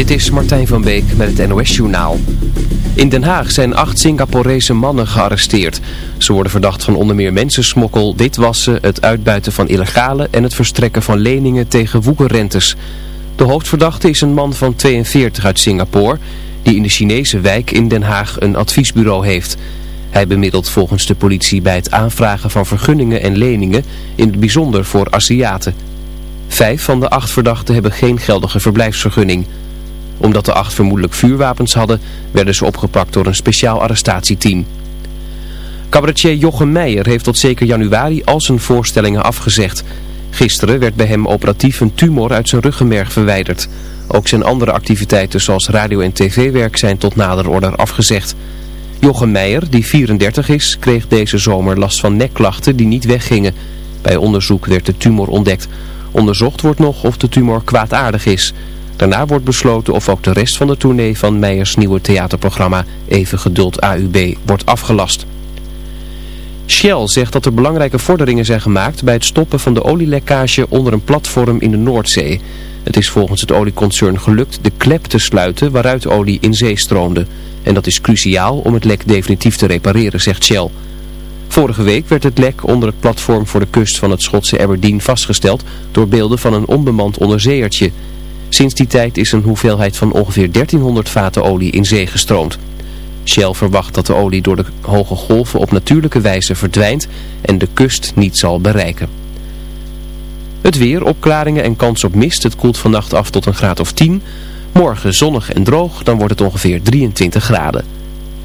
Dit is Martijn van Beek met het NOS-journaal. In Den Haag zijn acht Singaporese mannen gearresteerd. Ze worden verdacht van onder meer mensensmokkel, witwassen, het uitbuiten van illegale en het verstrekken van leningen tegen woekerrentes. De hoofdverdachte is een man van 42 uit Singapore, die in de Chinese wijk in Den Haag een adviesbureau heeft. Hij bemiddelt volgens de politie bij het aanvragen van vergunningen en leningen, in het bijzonder voor Aziaten. Vijf van de acht verdachten hebben geen geldige verblijfsvergunning omdat de acht vermoedelijk vuurwapens hadden, werden ze opgepakt door een speciaal arrestatieteam. Cabaretier Jochem Meijer heeft tot zeker januari al zijn voorstellingen afgezegd. Gisteren werd bij hem operatief een tumor uit zijn ruggenmerg verwijderd. Ook zijn andere activiteiten zoals radio- en tv-werk zijn tot nader order afgezegd. Jochem Meijer, die 34 is, kreeg deze zomer last van nekklachten die niet weggingen. Bij onderzoek werd de tumor ontdekt. Onderzocht wordt nog of de tumor kwaadaardig is. Daarna wordt besloten of ook de rest van de tournee van Meijers nieuwe theaterprogramma Even Geduld AUB wordt afgelast. Shell zegt dat er belangrijke vorderingen zijn gemaakt bij het stoppen van de olielekkage onder een platform in de Noordzee. Het is volgens het olieconcern gelukt de klep te sluiten waaruit olie in zee stroomde. En dat is cruciaal om het lek definitief te repareren, zegt Shell. Vorige week werd het lek onder het platform voor de kust van het Schotse Aberdeen vastgesteld door beelden van een onbemand onderzeeërtje. Sinds die tijd is een hoeveelheid van ongeveer 1300 vaten olie in zee gestroomd. Shell verwacht dat de olie door de hoge golven op natuurlijke wijze verdwijnt en de kust niet zal bereiken. Het weer, opklaringen en kans op mist. Het koelt vannacht af tot een graad of 10. Morgen zonnig en droog, dan wordt het ongeveer 23 graden.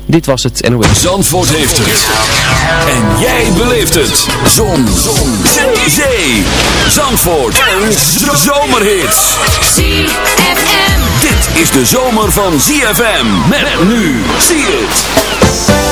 Dit was het NOS. Zandvoort heeft het. Jij beleeft het. Zon. Zon. Zee. Zee. Zandvoort. En zomerhits. ZFM. Dit is de zomer van ZFM. Met nu. Zie het.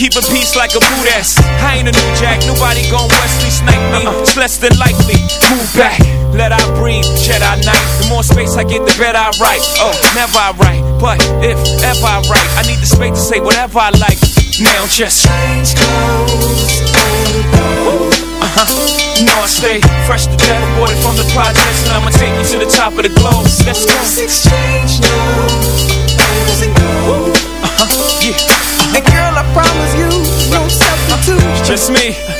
Gotta keep a peace like a boot ass. I ain't a new jack, nobody gon' Wesley snipe me. It's less than likely. Move back, let I breathe, shed I Knight. The more space I get, the better I write. Oh, never I write, but if ever I write, I need the space to say whatever I like. Now just change clothes uh-huh. You know I stay fresh to death, water from the projects, and I'ma take you to the top of the globe. Let's go. exchange now. Uh-huh. Yeah. And girl, I promise you, no substitute. just me.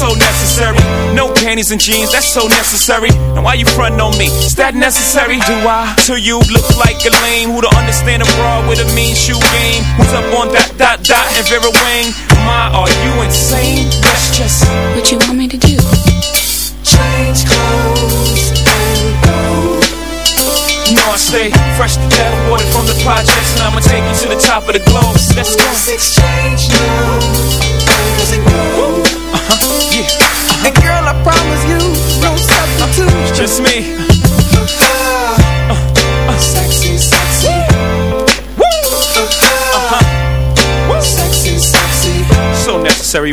so necessary. No panties and jeans, that's so necessary. And why you frontin' on me? Is that necessary? Do I? To you look like a lame who don't understand a broad with a mean shoe game. Who's up on that dot dot and Vera Wang? My, are you insane? That's just What you want me to do? change clothes and go. You know I stay fresh to death, water from the projects, and I'ma take you to the top of the globe. Let's go. exchange now. Uh-huh. I promise you, no substitute. It's just me. Uh, uh, Uh -huh. So necessary.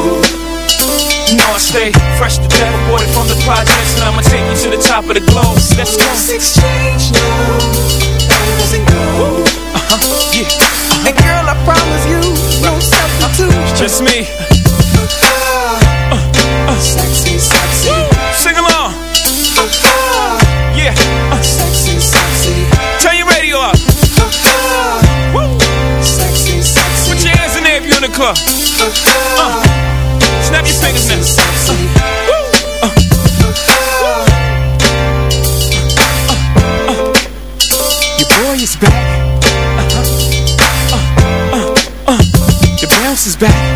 You know I stay fresh to death, aborted from the projects, and I'ma take you to the top of the globe. Let's go. Let's exchange now. Doesn't go. Uh-huh, yeah, uh-huh. And girl, I promise you, no substitute. just me. Uh-huh. Uh-huh. Sexy, sexy. Sing along. Yeah, uh, Sexy, sexy. turn your radio up. Woo. Sexy, sexy. Put your hands in there if you're in the club. Snap your fingers now. Your boy is back. Uh-huh. Uh, uh, uh. The bounce is back.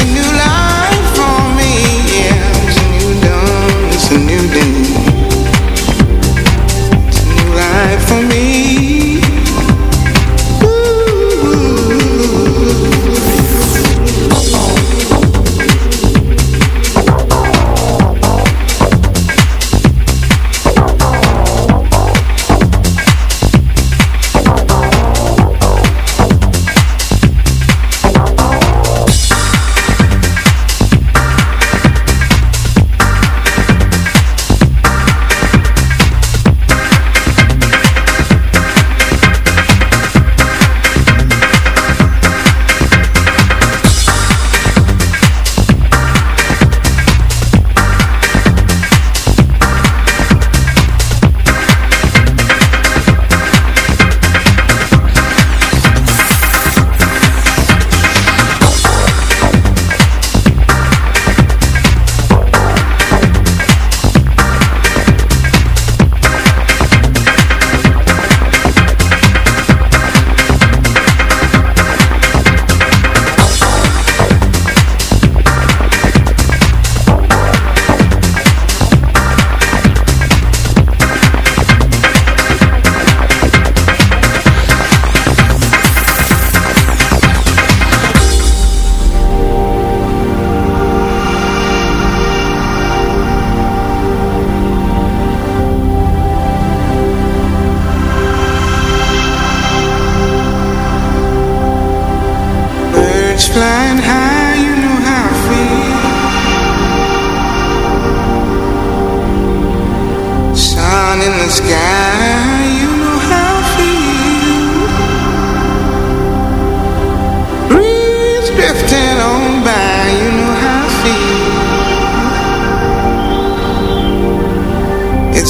A new life.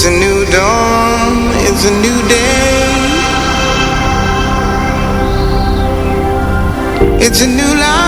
a new dawn, it's a new day. It's a new life.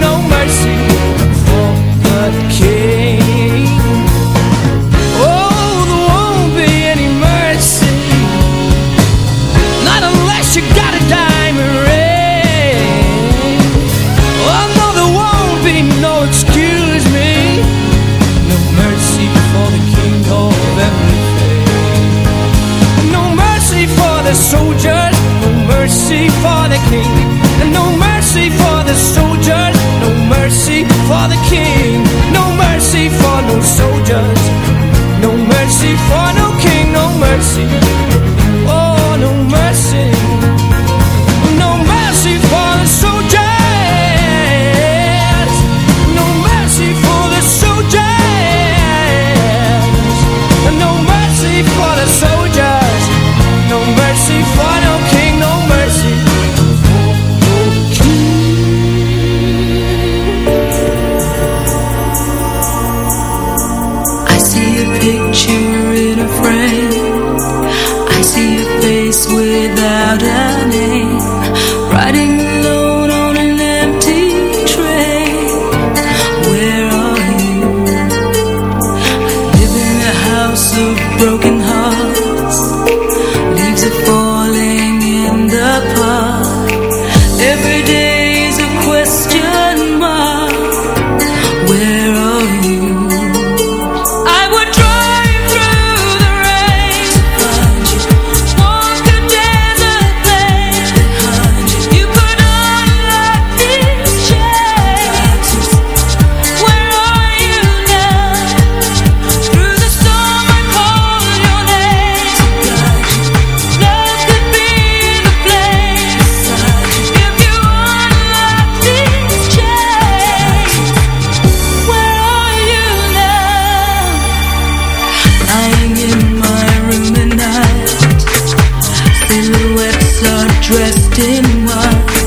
are dressed in white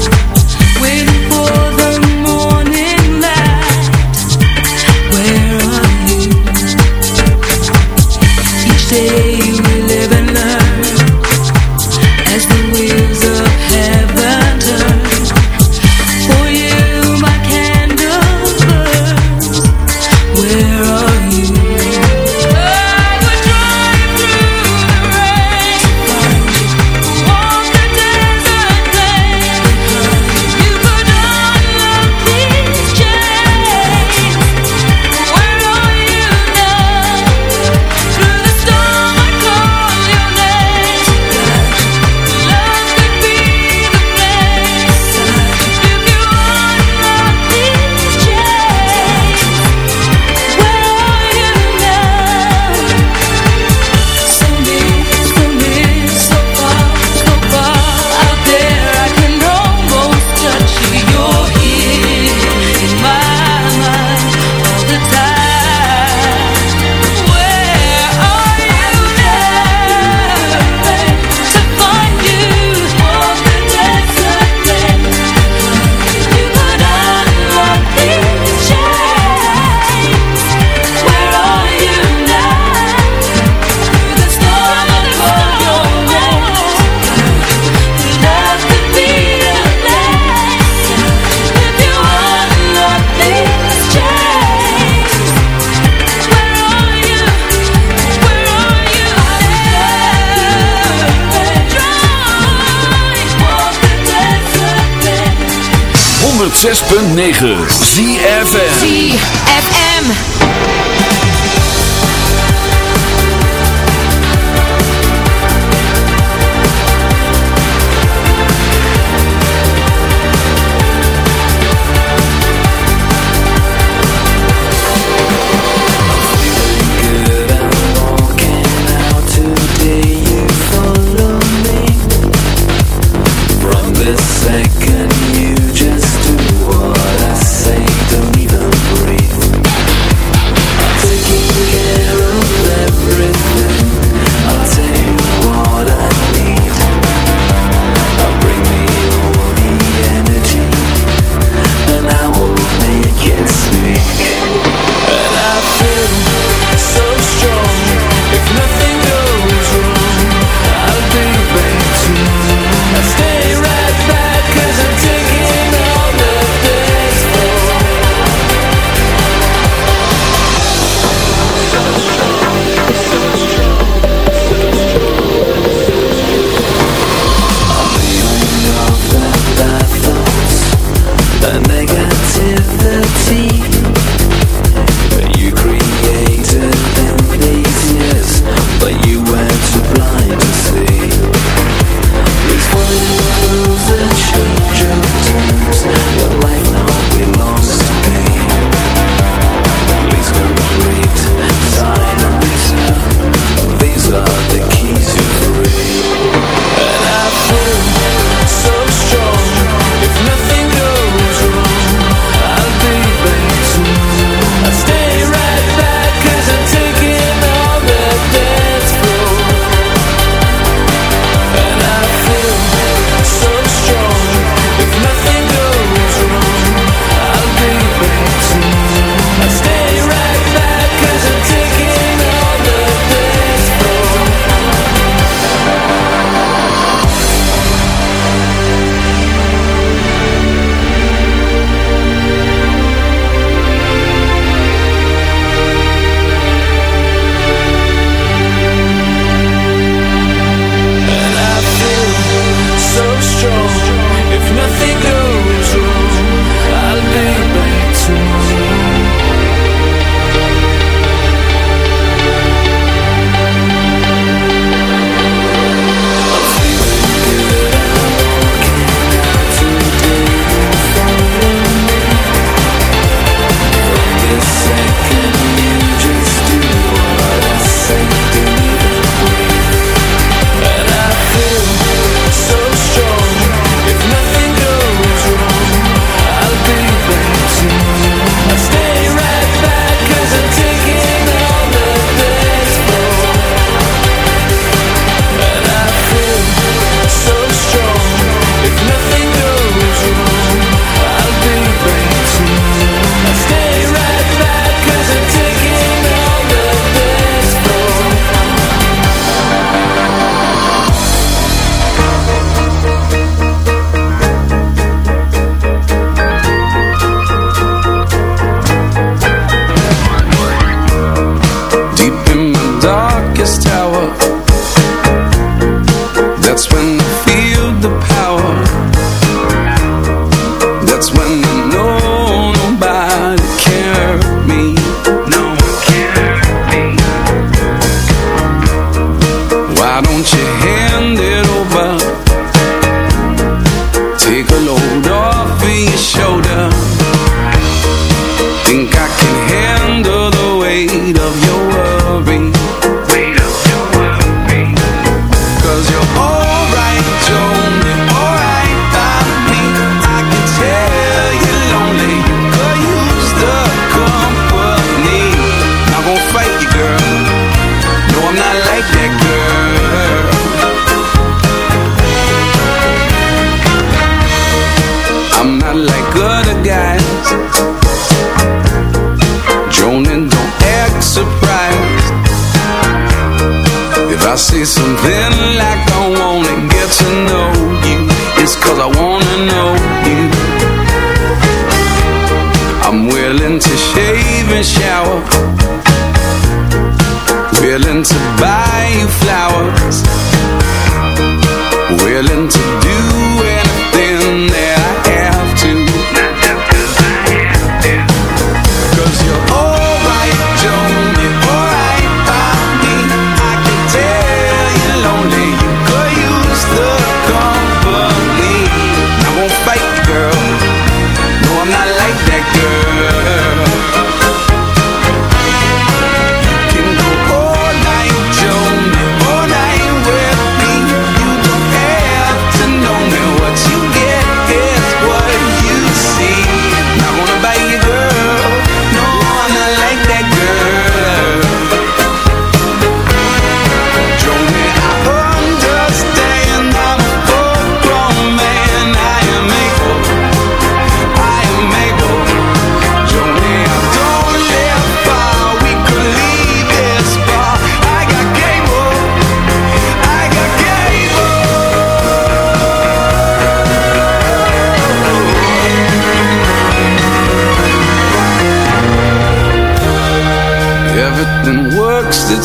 6.9 ZFN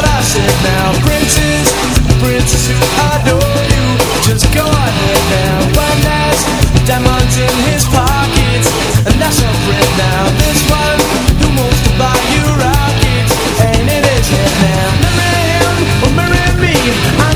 what I said now. Princess, princess who adore you. Just go ahead now. One has diamonds in his pockets. And that's your friend now. This one who wants to buy you rockets? And it is him now? Marry him or marry me. I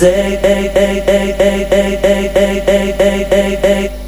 music. Tot